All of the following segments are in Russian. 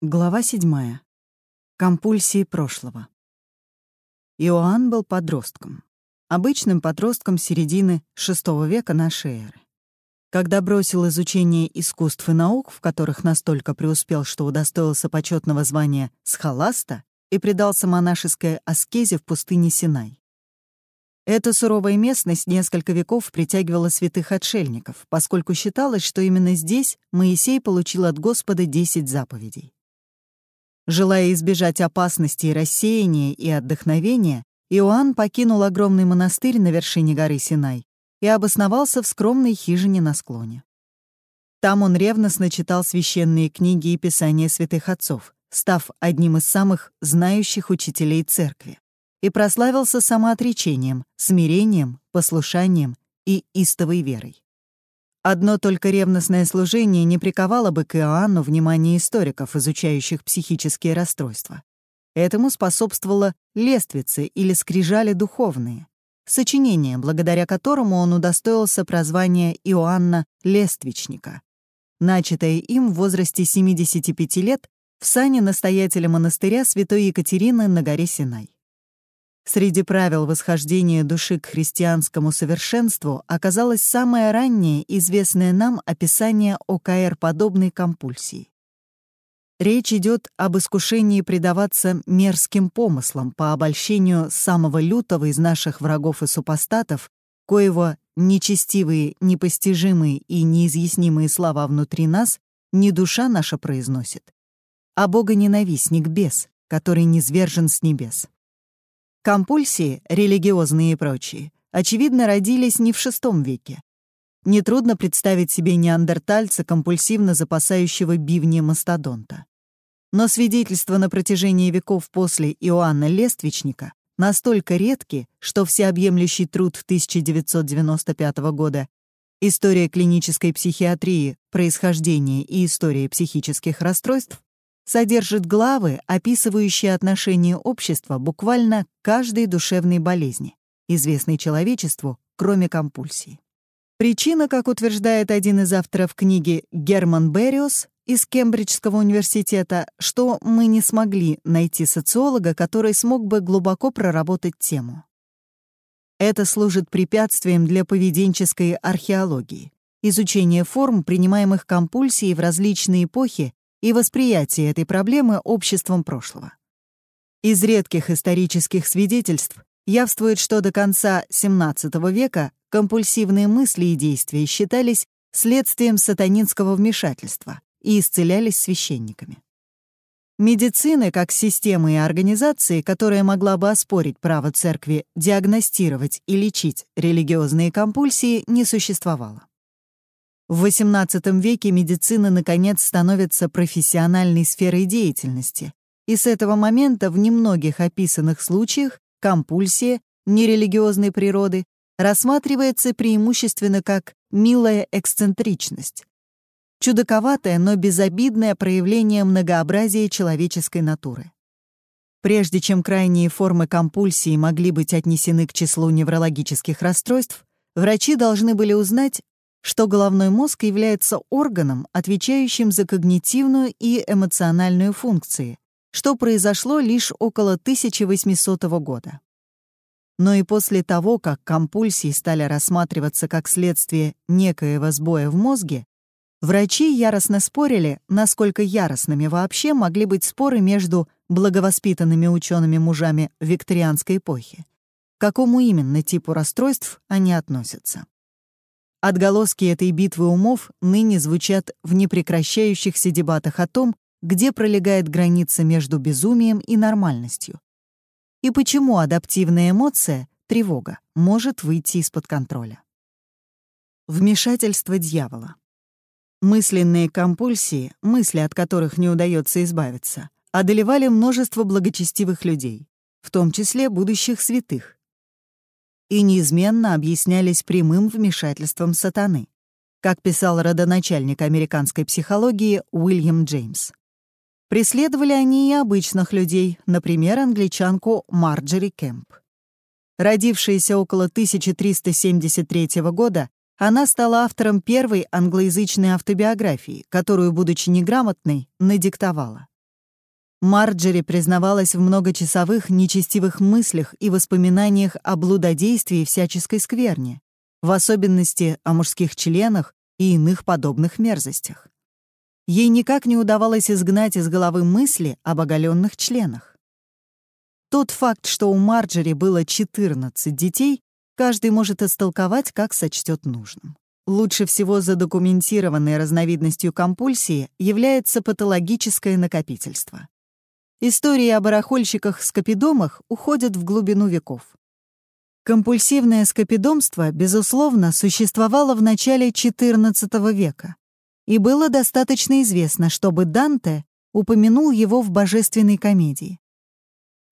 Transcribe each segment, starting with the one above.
Глава 7. Компульсии прошлого. Иоанн был подростком. Обычным подростком середины VI века нашей эры. Когда бросил изучение искусств и наук, в которых настолько преуспел, что удостоился почетного звания схоласта и предался монашеской аскезе в пустыне Синай. Эта суровая местность несколько веков притягивала святых отшельников, поскольку считалось, что именно здесь Моисей получил от Господа десять заповедей. Желая избежать опасности и рассеяния и отдохновения, Иоанн покинул огромный монастырь на вершине горы Синай и обосновался в скромной хижине на склоне. Там он ревностно читал священные книги и писания святых отцов, став одним из самых знающих учителей церкви, и прославился самоотречением, смирением, послушанием и истовой верой. Одно только ревностное служение не приковало бы к Иоанну внимание историков, изучающих психические расстройства. Этому способствовало лествицы или скрижали духовные, сочинение, благодаря которому он удостоился прозвания Иоанна Лествичника, начатое им в возрасте 75 лет в сане настоятеля монастыря святой Екатерины на горе Синай. Среди правил восхождения души к христианскому совершенству оказалось самое раннее известное нам описание ОКР-подобной компульсии. Речь идет об искушении предаваться мерзким помыслам по обольщению самого лютого из наших врагов и супостатов, коего нечестивые, непостижимые и неизъяснимые слова внутри нас не душа наша произносит, а бога-ненавистник бес, который низвержен с небес. Компульсии, религиозные и прочие, очевидно, родились не в VI веке. Нетрудно представить себе неандертальца, компульсивно запасающего бивни мастодонта. Но свидетельства на протяжении веков после Иоанна Лествичника настолько редки, что всеобъемлющий труд 1995 года «История клинической психиатрии. Происхождение и история психических расстройств» содержит главы, описывающие отношение общества буквально к каждой душевной болезни, известной человечеству, кроме компульсии. Причина, как утверждает один из авторов книги Герман Бериус из Кембриджского университета, что мы не смогли найти социолога, который смог бы глубоко проработать тему. Это служит препятствием для поведенческой археологии, изучения форм, принимаемых компульсией в различные эпохи и восприятие этой проблемы обществом прошлого. Из редких исторических свидетельств явствует, что до конца XVII века компульсивные мысли и действия считались следствием сатанинского вмешательства и исцелялись священниками. Медицины как системы и организации, которая могла бы оспорить право церкви диагностировать и лечить религиозные компульсии, не существовало. В XVIII веке медицина, наконец, становится профессиональной сферой деятельности, и с этого момента в немногих описанных случаях компульсия нерелигиозной природы рассматривается преимущественно как милая эксцентричность, чудаковатое, но безобидное проявление многообразия человеческой натуры. Прежде чем крайние формы компульсии могли быть отнесены к числу неврологических расстройств, врачи должны были узнать, что головной мозг является органом, отвечающим за когнитивную и эмоциональную функции, что произошло лишь около 1800 года. Но и после того, как компульсии стали рассматриваться как следствие некоего сбоя в мозге, врачи яростно спорили, насколько яростными вообще могли быть споры между благовоспитанными учеными-мужами викторианской эпохи, к какому именно типу расстройств они относятся. Отголоски этой битвы умов ныне звучат в непрекращающихся дебатах о том, где пролегает граница между безумием и нормальностью. И почему адаптивная эмоция, тревога, может выйти из-под контроля. Вмешательство дьявола. Мысленные компульсии, мысли от которых не удается избавиться, одолевали множество благочестивых людей, в том числе будущих святых, и неизменно объяснялись прямым вмешательством сатаны, как писал родоначальник американской психологии Уильям Джеймс. Преследовали они и обычных людей, например, англичанку Марджери Кэмп. Родившаяся около 1373 года, она стала автором первой англоязычной автобиографии, которую, будучи неграмотной, надиктовала. Марджери признавалась в многочасовых нечестивых мыслях и воспоминаниях о блудодействии всяческой скверне, в особенности о мужских членах и иных подобных мерзостях. Ей никак не удавалось изгнать из головы мысли об оголенных членах. Тот факт, что у Марджери было 14 детей, каждый может истолковать, как сочтет нужным. Лучше всего задокументированной разновидностью компульсии является патологическое накопительство. Истории о барахольщиках-скопидомах уходят в глубину веков. Компульсивное скопидомство, безусловно, существовало в начале XIV века, и было достаточно известно, чтобы Данте упомянул его в божественной комедии.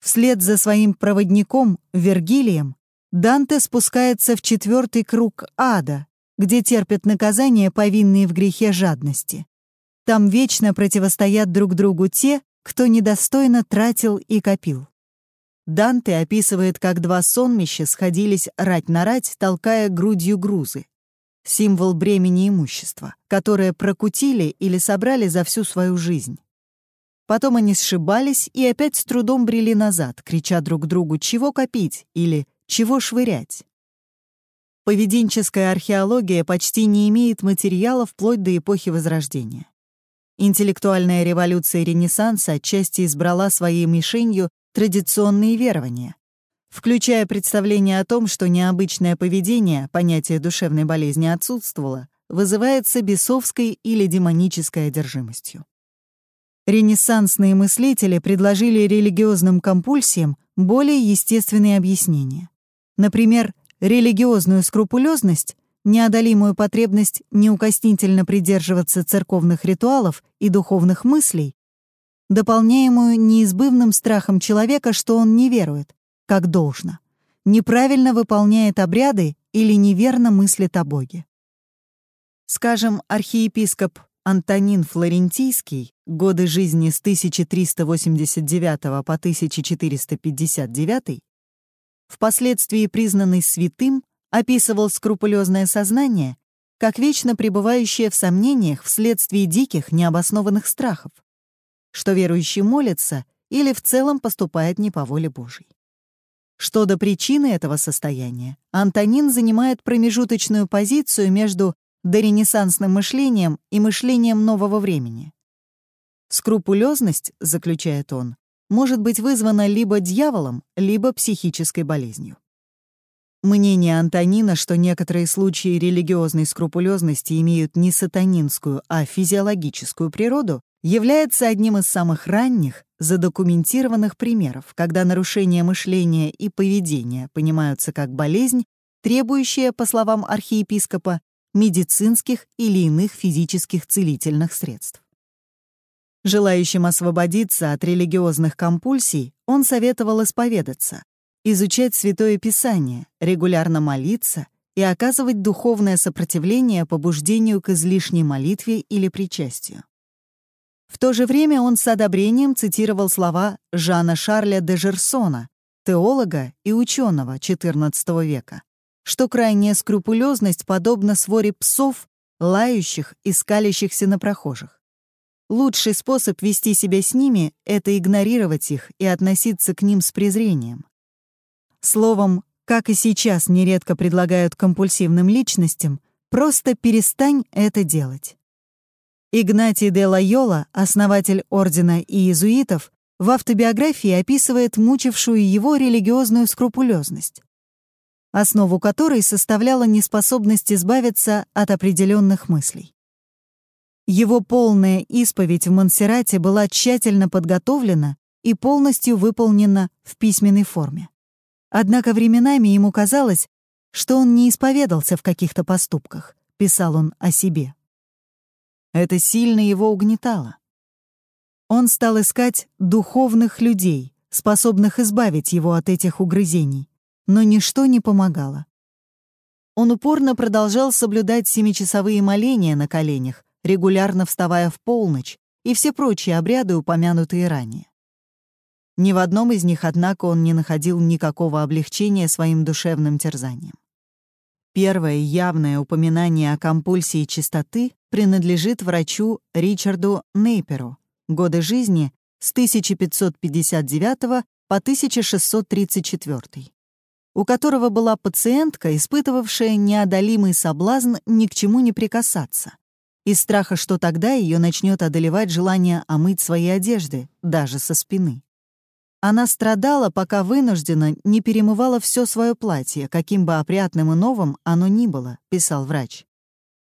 Вслед за своим проводником Вергилием Данте спускается в четвертый круг ада, где терпят наказание повинные в грехе жадности. Там вечно противостоят друг другу те, кто недостойно тратил и копил. Данте описывает, как два сонмища сходились рать на рать, толкая грудью грузы. Символ бремени имущества, которое прокутили или собрали за всю свою жизнь. Потом они сшибались и опять с трудом брели назад, крича друг другу «чего копить» или «чего швырять». Поведенческая археология почти не имеет материала вплоть до эпохи Возрождения. Интеллектуальная революция Ренессанса отчасти избрала своей мишенью традиционные верования, включая представление о том, что необычное поведение, понятие душевной болезни отсутствовало, вызывается бесовской или демонической одержимостью. Ренессансные мыслители предложили религиозным компульсиям более естественные объяснения. Например, религиозную скрупулезность, неодолимую потребность неукоснительно придерживаться церковных ритуалов и духовных мыслей, дополняемую неизбывным страхом человека, что он не верует, как должно, неправильно выполняет обряды или неверно мыслит о Боге. Скажем, архиепископ Антонин Флорентийский, годы жизни с 1389 по 1459, впоследствии признанный святым, описывал скрупулезное сознание как вечно пребывающее в сомнениях вследствие диких, необоснованных страхов, что верующий молится или в целом поступает не по воле Божьей. Что до причины этого состояния, Антонин занимает промежуточную позицию между доренессансным мышлением и мышлением нового времени. Скрупулезность, заключает он, может быть вызвана либо дьяволом, либо психической болезнью. Мнение Антонина, что некоторые случаи религиозной скрупулезности имеют не сатанинскую, а физиологическую природу, является одним из самых ранних задокументированных примеров, когда нарушения мышления и поведения понимаются как болезнь, требующая, по словам архиепископа, медицинских или иных физических целительных средств. Желающим освободиться от религиозных компульсий он советовал исповедаться, изучать Святое Писание, регулярно молиться и оказывать духовное сопротивление побуждению к излишней молитве или причастию. В то же время он с одобрением цитировал слова Жана Шарля де Жерсона, теолога и ученого XIV века, что крайняя скрупулезность подобна своре псов, лающих и скалящихся на прохожих. Лучший способ вести себя с ними — это игнорировать их и относиться к ним с презрением. Словом, как и сейчас нередко предлагают компульсивным личностям, просто перестань это делать. Игнатий де Лайола, основатель ордена иезуитов, в автобиографии описывает мучившую его религиозную скрупулезность, основу которой составляла неспособность избавиться от определенных мыслей. Его полная исповедь в Монсеррате была тщательно подготовлена и полностью выполнена в письменной форме. Однако временами ему казалось, что он не исповедался в каких-то поступках, писал он о себе. Это сильно его угнетало. Он стал искать духовных людей, способных избавить его от этих угрызений, но ничто не помогало. Он упорно продолжал соблюдать семичасовые моления на коленях, регулярно вставая в полночь, и все прочие обряды, упомянутые ранее. Ни в одном из них, однако, он не находил никакого облегчения своим душевным терзанием. Первое явное упоминание о компульсии чистоты принадлежит врачу Ричарду Нейперу, годы жизни с 1559 по 1634, у которого была пациентка, испытывавшая неодолимый соблазн ни к чему не прикасаться, из страха, что тогда ее начнет одолевать желание омыть свои одежды, даже со спины. Она страдала, пока вынуждена не перемывала все свое платье, каким бы опрятным и новым оно ни было, писал врач.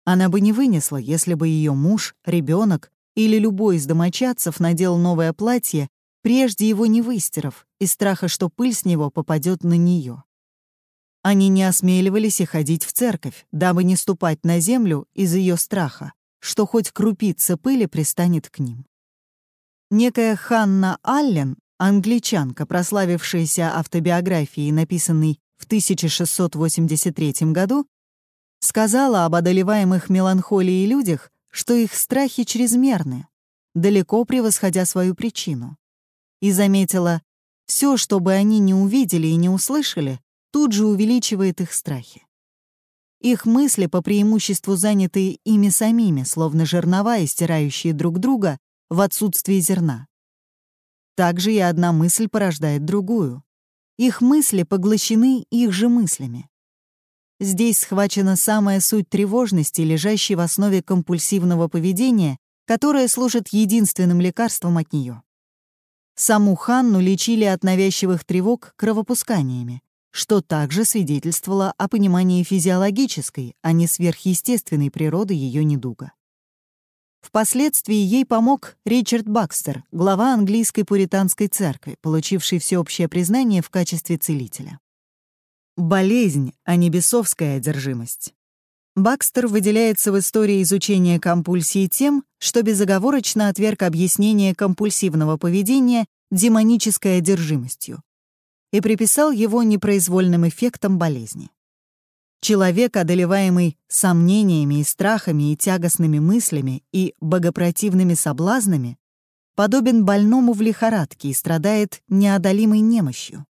Она бы не вынесла, если бы ее муж, ребенок или любой из домочадцев надел новое платье, прежде его не выстирав, из страха, что пыль с него попадет на нее. Они не осмеливались и ходить в церковь, дабы не ступать на землю из ее страха, что хоть крупица пыли пристанет к ним. Некая Ханна Аллен Англичанка, прославившаяся автобиографией, написанной в 1683 году, сказала об одолеваемых меланхолией людях, что их страхи чрезмерны, далеко превосходя свою причину. И заметила, все, что бы они не увидели и не услышали, тут же увеличивает их страхи. Их мысли по преимуществу заняты ими самими, словно жернова, истирающие друг друга в отсутствие зерна. Также и одна мысль порождает другую. Их мысли поглощены их же мыслями. Здесь схвачена самая суть тревожности, лежащей в основе компульсивного поведения, которое служит единственным лекарством от нее. Саму Ханну лечили от навязчивых тревог кровопусканиями, что также свидетельствовало о понимании физиологической, а не сверхъестественной природы ее недуга. Впоследствии ей помог Ричард Бакстер, глава английской пуританской церкви, получивший всеобщее признание в качестве целителя. Болезнь, а не бесовская одержимость. Бакстер выделяется в истории изучения компульсии тем, что безоговорочно отверг объяснение компульсивного поведения демонической одержимостью и приписал его непроизвольным эффектам болезни. Человек, одолеваемый сомнениями и страхами и тягостными мыслями и богопротивными соблазнами, подобен больному в лихорадке и страдает неодолимой немощью.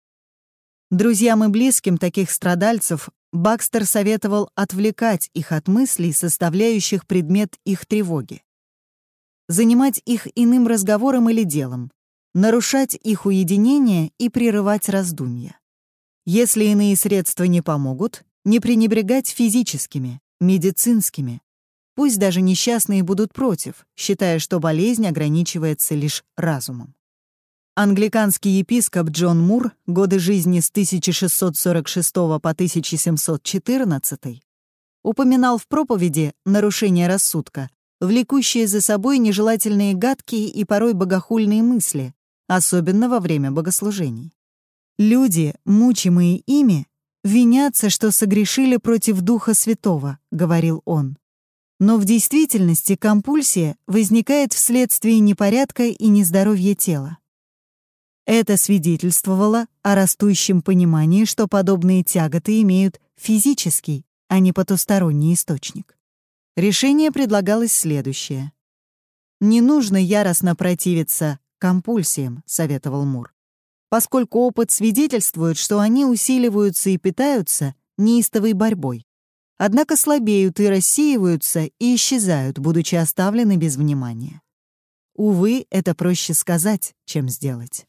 Друзьям и близким таких страдальцев Бакстер советовал отвлекать их от мыслей, составляющих предмет их тревоги. Занимать их иным разговором или делом, нарушать их уединение и прерывать раздумья. Если иные средства не помогут, не пренебрегать физическими, медицинскими. Пусть даже несчастные будут против, считая, что болезнь ограничивается лишь разумом. Англиканский епископ Джон Мур, годы жизни с 1646 по 1714, упоминал в проповеди нарушение рассудка, влекущие за собой нежелательные гадкие и порой богохульные мысли, особенно во время богослужений. Люди, мучимые ими, винятся, что согрешили против Духа Святого, говорил он. Но в действительности компульсия возникает вследствие непорядка и нездоровья тела. Это свидетельствовало о растущем понимании, что подобные тяготы имеют физический, а не потусторонний источник. Решение предлагалось следующее. «Не нужно яростно противиться компульсиям», — советовал Мур поскольку опыт свидетельствует, что они усиливаются и питаются неистовой борьбой. Однако слабеют и рассеиваются и исчезают, будучи оставлены без внимания. Увы, это проще сказать, чем сделать.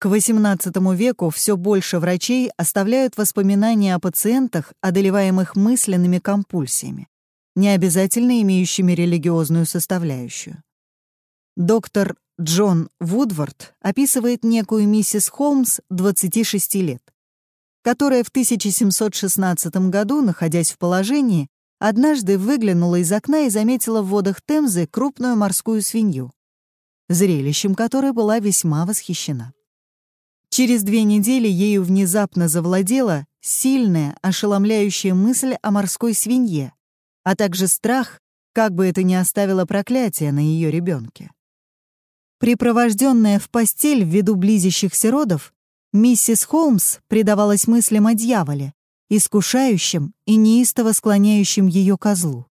К XVIII веку все больше врачей оставляют воспоминания о пациентах, одолеваемых мысленными компульсиями, не обязательно имеющими религиозную составляющую. Доктор Джон Вудвард описывает некую миссис Холмс 26 лет, которая в 1716 году, находясь в положении, однажды выглянула из окна и заметила в водах Темзы крупную морскую свинью, зрелищем которой была весьма восхищена. Через две недели ею внезапно завладела сильная, ошеломляющая мысль о морской свинье, а также страх, как бы это ни оставило проклятие на ее ребенке. Припровожденная в постель ввиду близящихся родов, миссис Холмс предавалась мыслям о дьяволе, искушающем и неистово склоняющем ее козлу.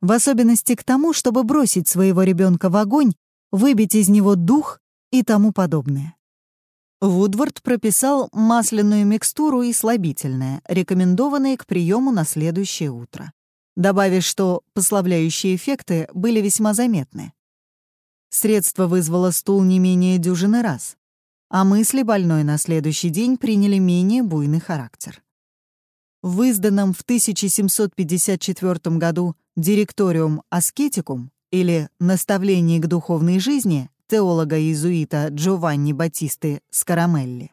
В особенности к тому, чтобы бросить своего ребенка в огонь, выбить из него дух и тому подобное. Вудвард прописал масляную микстуру и слабительное, рекомендованные к приему на следующее утро, добавив, что послабляющие эффекты были весьма заметны. Средство вызвало стул не менее дюжины раз, а мысли больной на следующий день приняли менее буйный характер. В изданном в 1754 году «Директориум аскетикум» или «Наставление к духовной жизни» теолога-иезуита Джованни Батисты Скарамелли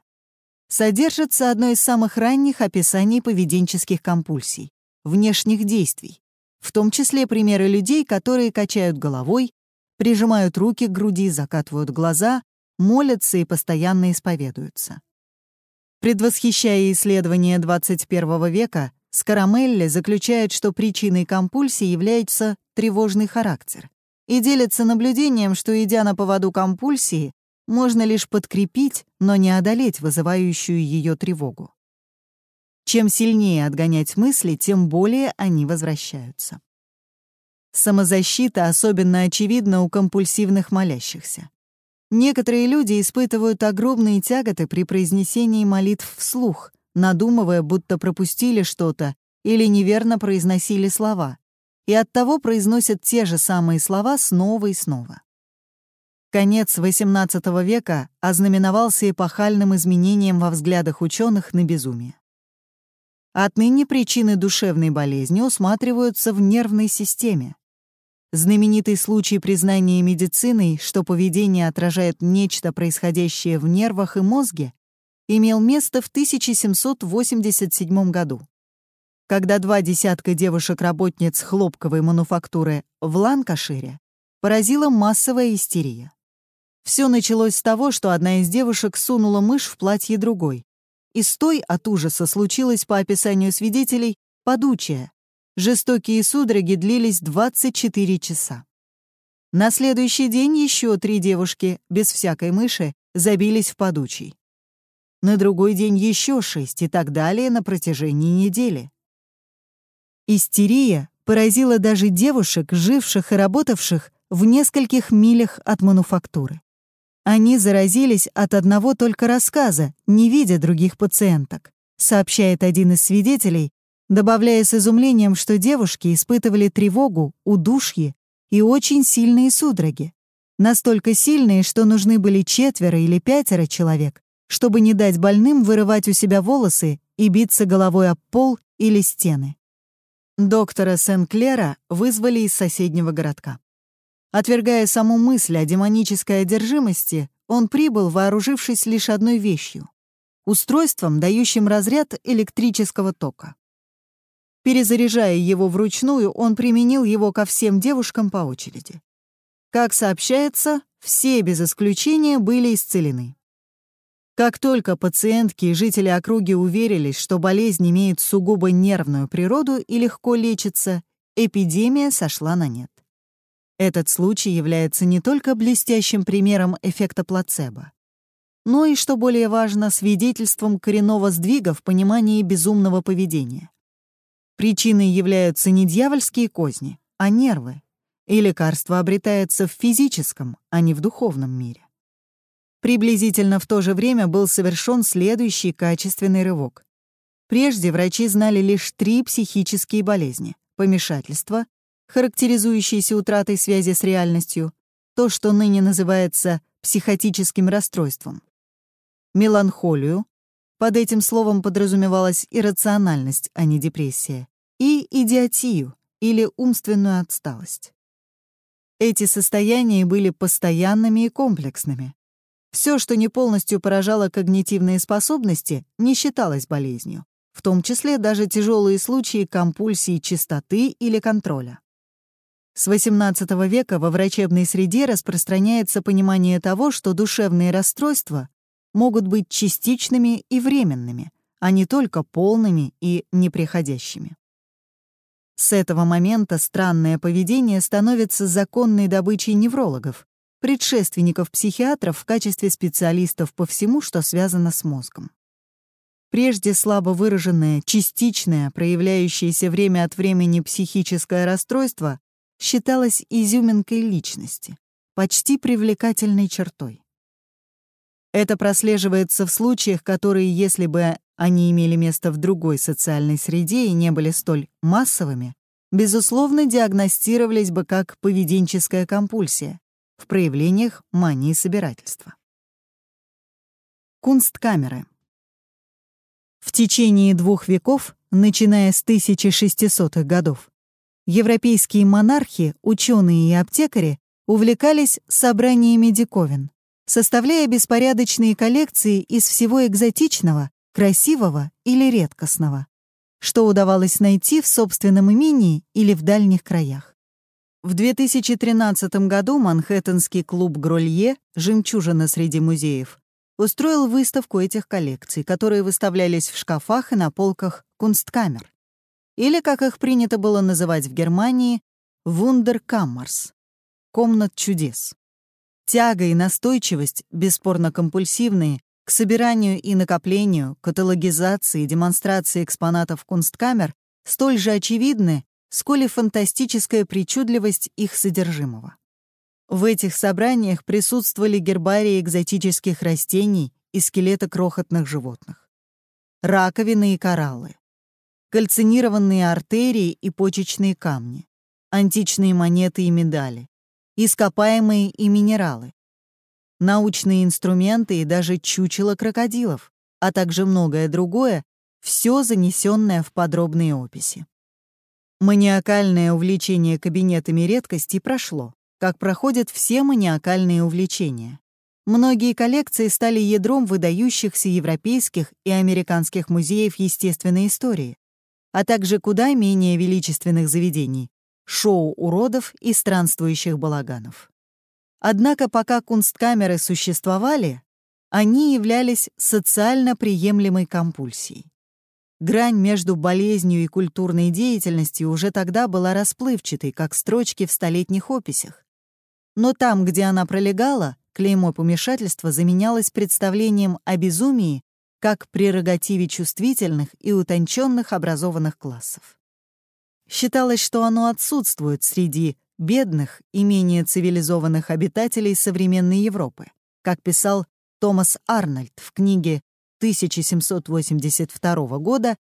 содержится одно из самых ранних описаний поведенческих компульсий, внешних действий, в том числе примеры людей, которые качают головой, прижимают руки к груди, закатывают глаза, молятся и постоянно исповедуются. Предвосхищая исследования 21 века, Скарамелли заключает, что причиной компульсии является тревожный характер и делится наблюдением, что, идя на поводу компульсии, можно лишь подкрепить, но не одолеть вызывающую ее тревогу. Чем сильнее отгонять мысли, тем более они возвращаются. Самозащита особенно очевидна у компульсивных молящихся. Некоторые люди испытывают огромные тяготы при произнесении молитв вслух, надумывая, будто пропустили что-то или неверно произносили слова, и оттого произносят те же самые слова снова и снова. Конец XVIII века ознаменовался эпохальным изменением во взглядах ученых на безумие. Отныне причины душевной болезни усматриваются в нервной системе, Знаменитый случай признания медициной, что поведение отражает нечто, происходящее в нервах и мозге, имел место в 1787 году, когда два десятка девушек-работниц хлопковой мануфактуры в Ланкашире поразила массовая истерия. Все началось с того, что одна из девушек сунула мышь в платье другой, и с той от ужаса случилось, по описанию свидетелей, подучая, Жестокие судороги длились 24 часа. На следующий день еще три девушки, без всякой мыши, забились в подучий. На другой день еще шесть и так далее на протяжении недели. Истерия поразила даже девушек, живших и работавших в нескольких милях от мануфактуры. Они заразились от одного только рассказа, не видя других пациенток, сообщает один из свидетелей, добавляя с изумлением, что девушки испытывали тревогу, удушье и очень сильные судороги. Настолько сильные, что нужны были четверо или пятеро человек, чтобы не дать больным вырывать у себя волосы и биться головой об пол или стены. Доктора Сен-Клера вызвали из соседнего городка. Отвергая саму мысль о демонической одержимости, он прибыл, вооружившись лишь одной вещью — устройством, дающим разряд электрического тока. Перезаряжая его вручную, он применил его ко всем девушкам по очереди. Как сообщается, все без исключения были исцелены. Как только пациентки и жители округи уверились, что болезнь имеет сугубо нервную природу и легко лечится, эпидемия сошла на нет. Этот случай является не только блестящим примером эффекта плацебо, но и, что более важно, свидетельством коренного сдвига в понимании безумного поведения. Причиной являются не дьявольские козни, а нервы, и лекарство обретается в физическом, а не в духовном мире. Приблизительно в то же время был совершен следующий качественный рывок. Прежде врачи знали лишь три психические болезни — помешательство, характеризующиеся утратой связи с реальностью, то, что ныне называется психотическим расстройством, меланхолию, под этим словом подразумевалась иррациональность, а не депрессия, и идиотию или умственную отсталость. Эти состояния были постоянными и комплексными. Все, что не полностью поражало когнитивные способности, не считалось болезнью, в том числе даже тяжелые случаи компульсии чистоты или контроля. С XVIII века во врачебной среде распространяется понимание того, что душевные расстройства могут быть частичными и временными, а не только полными и неприходящими. С этого момента странное поведение становится законной добычей неврологов, предшественников психиатров в качестве специалистов по всему, что связано с мозгом. Прежде слабо выраженное, частичное, проявляющееся время от времени психическое расстройство считалось изюминкой личности, почти привлекательной чертой. Это прослеживается в случаях, которые, если бы они имели место в другой социальной среде и не были столь массовыми, безусловно, диагностировались бы как поведенческая компульсия в проявлениях мании собирательства. Кунсткамеры. В течение двух веков, начиная с 1600-х годов, европейские монархи, ученые и аптекари увлекались собраниями диковин, составляя беспорядочные коллекции из всего экзотичного, красивого или редкостного, что удавалось найти в собственном имении или в дальних краях. В 2013 году Манхэттенский клуб Гролье «Жемчужина среди музеев» устроил выставку этих коллекций, которые выставлялись в шкафах и на полках кунсткамер, или, как их принято было называть в Германии, «вундеркаммерс» — «комнат чудес». Тяга и настойчивость, бесспорно компульсивные, к собиранию и накоплению, каталогизации и демонстрации экспонатов кунсткамер столь же очевидны, сколь и фантастическая причудливость их содержимого. В этих собраниях присутствовали гербарии экзотических растений и скелеты крохотных животных, раковины и кораллы, кальцинированные артерии и почечные камни, античные монеты и медали, ископаемые и минералы, научные инструменты и даже чучело крокодилов, а также многое другое, все занесенное в подробные описи. Маниакальное увлечение кабинетами редкостей прошло, как проходят все маниакальные увлечения. Многие коллекции стали ядром выдающихся европейских и американских музеев естественной истории, а также куда менее величественных заведений — шоу уродов и странствующих балаганов. Однако пока кунсткамеры существовали, они являлись социально приемлемой компульсией. Грань между болезнью и культурной деятельностью уже тогда была расплывчатой, как строчки в столетних описях. Но там, где она пролегала, клеймо помешательства заменялось представлением о безумии как прерогативе чувствительных и утонченных образованных классов. Считалось, что оно отсутствует среди бедных и менее цивилизованных обитателей современной Европы, как писал Томас Арнольд в книге 1782 года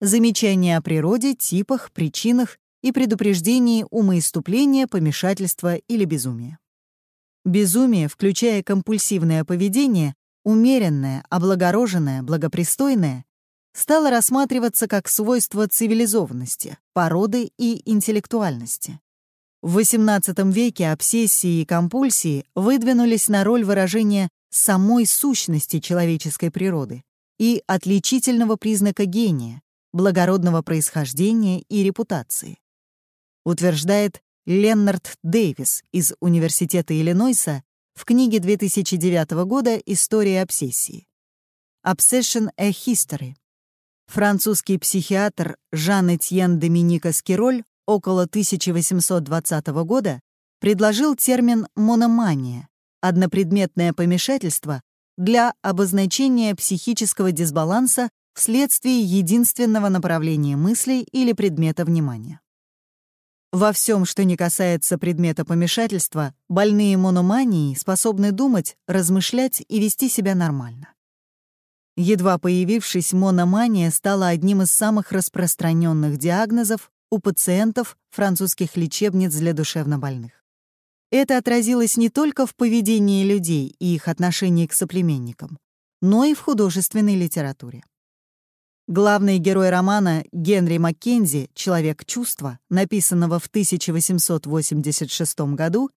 «Замечания о природе, типах, причинах и предупреждении умоиступления, помешательства или безумия». Безумие, включая компульсивное поведение, умеренное, облагороженное, благопристойное, стало рассматриваться как свойство цивилизованности, породы и интеллектуальности. В XVIII веке обсессии и компульсии выдвинулись на роль выражения самой сущности человеческой природы и отличительного признака гения, благородного происхождения и репутации. Утверждает Леннард Дэвис из Университета Иллинойса в книге 2009 года «История обсессии». «Obsession a History». Французский психиатр Жан-Этьен Доминика Скироль около 1820 года предложил термин «мономания» — однопредметное помешательство для обозначения психического дисбаланса вследствие единственного направления мыслей или предмета внимания. Во всем, что не касается предмета помешательства, больные мономанией способны думать, размышлять и вести себя нормально. Едва появившись, мономания стала одним из самых распространенных диагнозов у пациентов французских лечебниц для душевнобольных. Это отразилось не только в поведении людей и их отношении к соплеменникам, но и в художественной литературе. Главный герой романа Генри Маккензи «Человек чувства», написанного в 1886 году,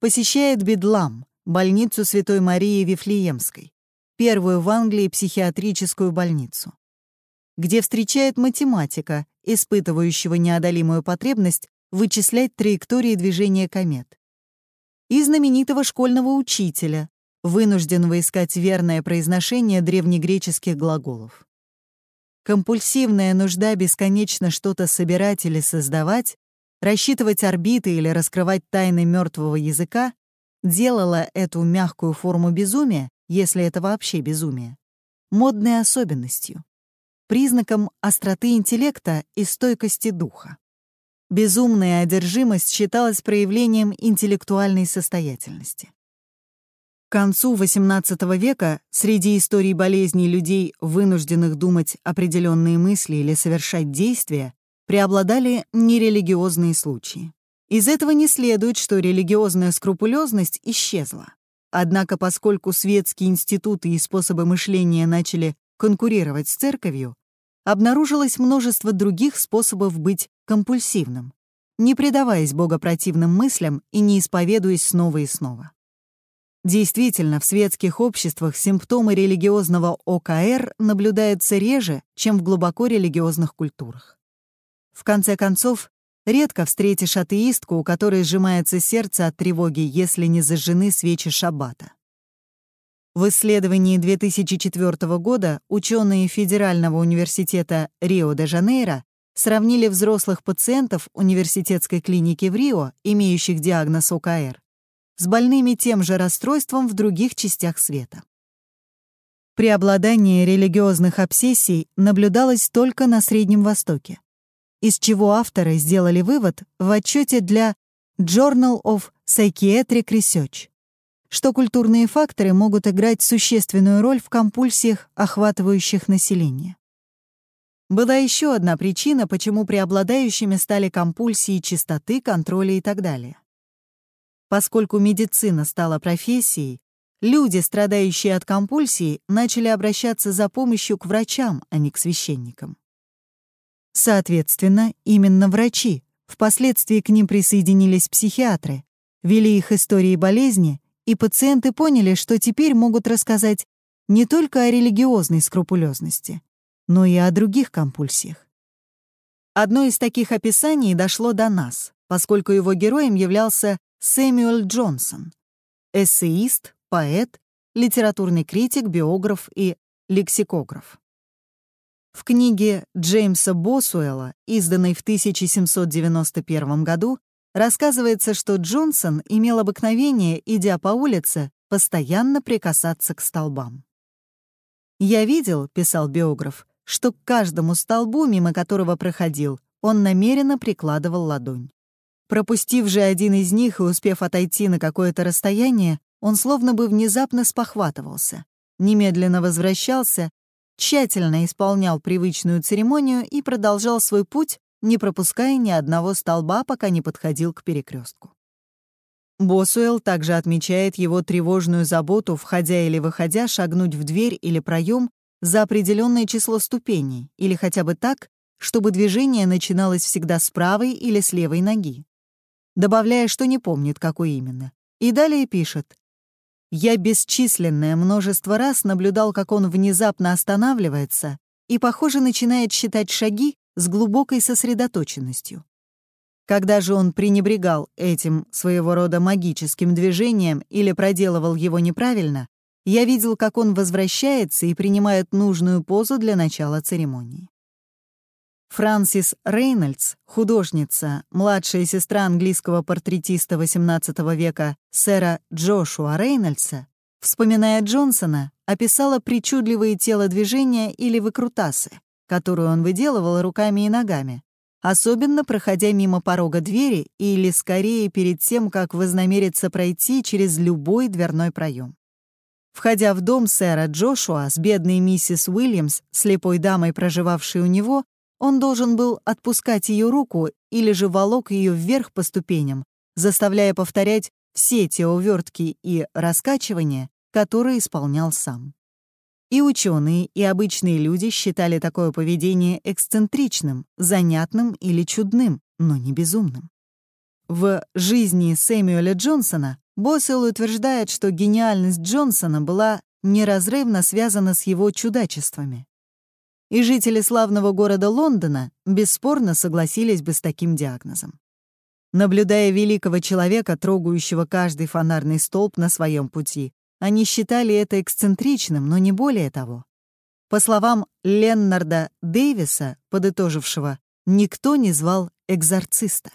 посещает Бедлам, больницу Святой Марии Вифлеемской, первую в Англии психиатрическую больницу где встречает математика, испытывающего неодолимую потребность вычислять траектории движения комет. И знаменитого школьного учителя, вынужденного искать верное произношение древнегреческих глаголов. Компульсивная нужда бесконечно что-то собирать или создавать, рассчитывать орбиты или раскрывать тайны мертвого языка делала эту мягкую форму безумия, если это вообще безумие, модной особенностью признаком остроты интеллекта и стойкости духа. Безумная одержимость считалась проявлением интеллектуальной состоятельности. К концу XVIII века среди историй болезней людей, вынужденных думать определенные мысли или совершать действия, преобладали нерелигиозные случаи. Из этого не следует, что религиозная скрупулезность исчезла. Однако, поскольку светские институты и способы мышления начали конкурировать с церковью, обнаружилось множество других способов быть компульсивным, не предаваясь богопротивным мыслям и не исповедуясь снова и снова. Действительно, в светских обществах симптомы религиозного ОКР наблюдаются реже, чем в глубоко религиозных культурах. В конце концов, редко встретишь атеистку, у которой сжимается сердце от тревоги, если не зажжены свечи шаббата. В исследовании 2004 года ученые Федерального университета Рио-де-Жанейро сравнили взрослых пациентов университетской клиники в Рио, имеющих диагноз ОКР, с больными тем же расстройством в других частях света. Преобладание религиозных обсессий наблюдалось только на Среднем Востоке, из чего авторы сделали вывод в отчете для Journal of Psychiatric Research, что культурные факторы могут играть существенную роль в компульсиях, охватывающих население. Была еще одна причина, почему преобладающими стали компульсии чистоты, контроля и так далее. Поскольку медицина стала профессией, люди, страдающие от компульсий, начали обращаться за помощью к врачам, а не к священникам. Соответственно, именно врачи, впоследствии к ним присоединились психиатры, вели их истории болезни, и пациенты поняли, что теперь могут рассказать не только о религиозной скрупулезности, но и о других компульсиях. Одно из таких описаний дошло до нас, поскольку его героем являлся Сэмюэл Джонсон, эссеист, поэт, литературный критик, биограф и лексикограф. В книге Джеймса Босуэлла, изданной в 1791 году, рассказывается, что Джонсон имел обыкновение, идя по улице, постоянно прикасаться к столбам. «Я видел», — писал биограф, что к каждому столбу, мимо которого проходил, он намеренно прикладывал ладонь. Пропустив же один из них и успев отойти на какое-то расстояние, он словно бы внезапно спохватывался, немедленно возвращался, тщательно исполнял привычную церемонию и продолжал свой путь, не пропуская ни одного столба, пока не подходил к перекрестку. Босуэлл также отмечает его тревожную заботу, входя или выходя, шагнуть в дверь или проем за определенное число ступеней, или хотя бы так, чтобы движение начиналось всегда с правой или с левой ноги добавляя, что не помнит, какой именно. И далее пишет. «Я бесчисленное множество раз наблюдал, как он внезапно останавливается и, похоже, начинает считать шаги с глубокой сосредоточенностью. Когда же он пренебрегал этим своего рода магическим движением или проделывал его неправильно, я видел, как он возвращается и принимает нужную позу для начала церемонии. Франсис Рейнольдс, художница, младшая сестра английского портретиста XVIII века сэра Джошуа Рейнольдса, вспоминая Джонсона, описала причудливые телодвижения или выкрутасы, которые он выделывал руками и ногами, особенно проходя мимо порога двери или скорее перед тем, как вознамериться пройти через любой дверной проем. Входя в дом сэра Джошуа с бедной миссис Уильямс, слепой дамой, проживавшей у него, он должен был отпускать ее руку или же волок ее вверх по ступеням, заставляя повторять все те увертки и раскачивания, которые исполнял сам. И ученые, и обычные люди считали такое поведение эксцентричным, занятным или чудным, но не безумным. В «Жизни Сэмюэля Джонсона» Боссел утверждает, что гениальность Джонсона была неразрывно связана с его чудачествами и жители славного города Лондона бесспорно согласились бы с таким диагнозом. Наблюдая великого человека, трогающего каждый фонарный столб на своем пути, они считали это эксцентричным, но не более того. По словам Леннарда Дэвиса, подытожившего, никто не звал экзорциста.